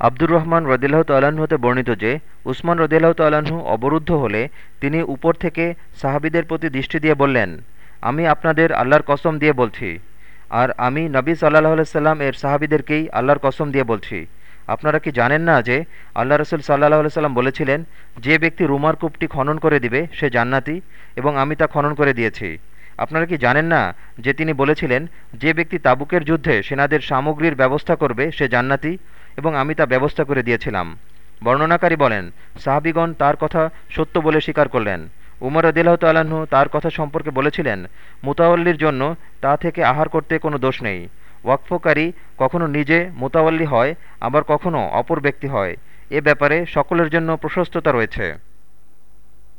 আব্দুর রহমান রদিল্লাহ তাল্লাহ্ন হতে বর্ণিত যে, উসমান রদিল্লাহ তাল্লাহ্ন অবরুদ্ধ হলে তিনি উপর থেকে সাহাবিদের প্রতি দৃষ্টি দিয়ে বললেন, আমি আপনাদের আল্লাহর কসম দিয়ে বলছি। আর আমি নবী সাল্লাহ সাল্লাম এর সাহাবিদেরকেই আল্লাহর কসম দিয়ে বলছি। আপনারা কি জানেন না যে, আল্লাহ রসুল সাল্লাহ সাল্লাম বলেছিলেন, যে ব্যক্তি রুমার কূপটি খনন করে দিবে, সে জান্নাতি এবং আমি তা খনন করে দিয়েছি। আপনারা কি জানেন না যে তিনি বলেছিলেন, যে ব্যক্তি তাবুকের যুদ্ধে সেনাদের সামগ্রীর ব্যবস্থা করবে, সে জান্নাতি এবং আমি তা ব্যবস্থা করে দিয়েছিলাম। বর্ণনাকারী বলেন, সাহাবিগণ তার কথা সত্য বলে স্বীকার করলেন। উমর আদিল্লাহ তাল্লাহ্ন তার কথা সম্পর্কে বলেছিলেন, মুতাওয়াল্লির জন্য তা থেকে আহার করতে কোনো দোষ নেই। ওয়াকফকারী কখনো নিজে মোতাওয়াল্লি হয়, আবার কখনো অপর ব্যক্তি হয়। এ ব্যাপারে সকলের জন্য প্রশস্ততা রয়েছে।